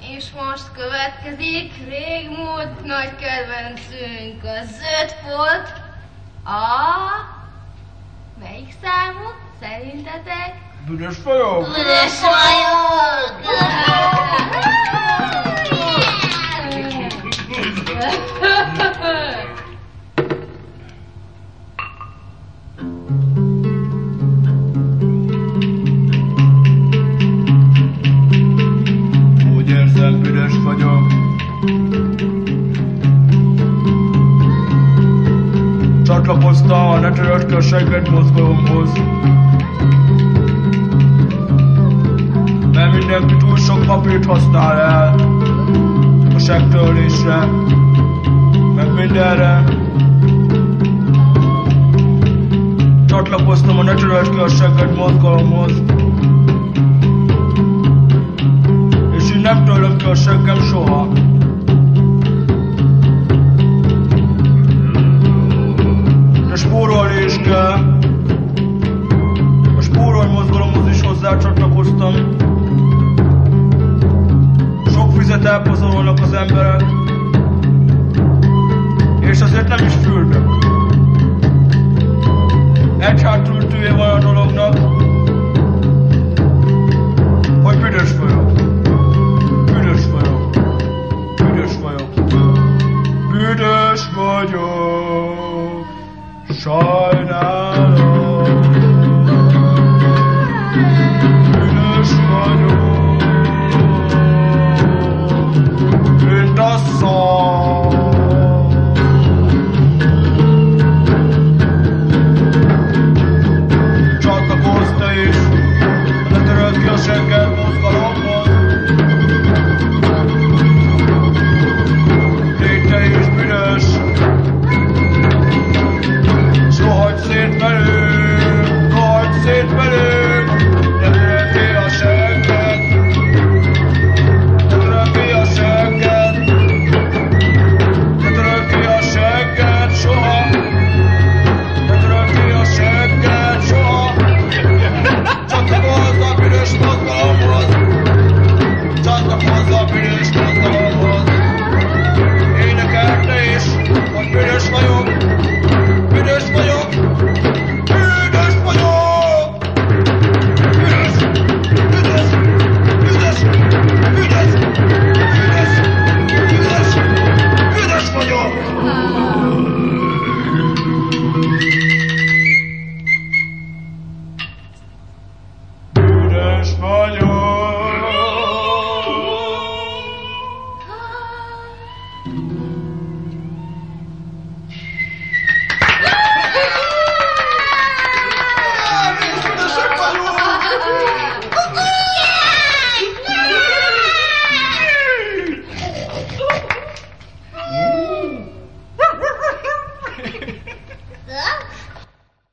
És most következik régmúlt nagy kedvencünk, a zöld volt. A... Melyik számuk szerintetek? Büdös folyó? Büdös vagyok! Vagyok. Csatlakoztam a a segged mozgalomhoz. Mert mindenki túl sok papírt használ el a seggtörlésre, meg mindenre. Csatlakoztam a ne töröd ki a segged mozgalomhoz. Seggem soha. De spórolni is kell. A spórolj mozgalomhoz is hozzá csatlakoztam. Sok vizet elpazarolnak az emberek. És azért nem is fürdök. Egy hátultője van a dolognak. sugar.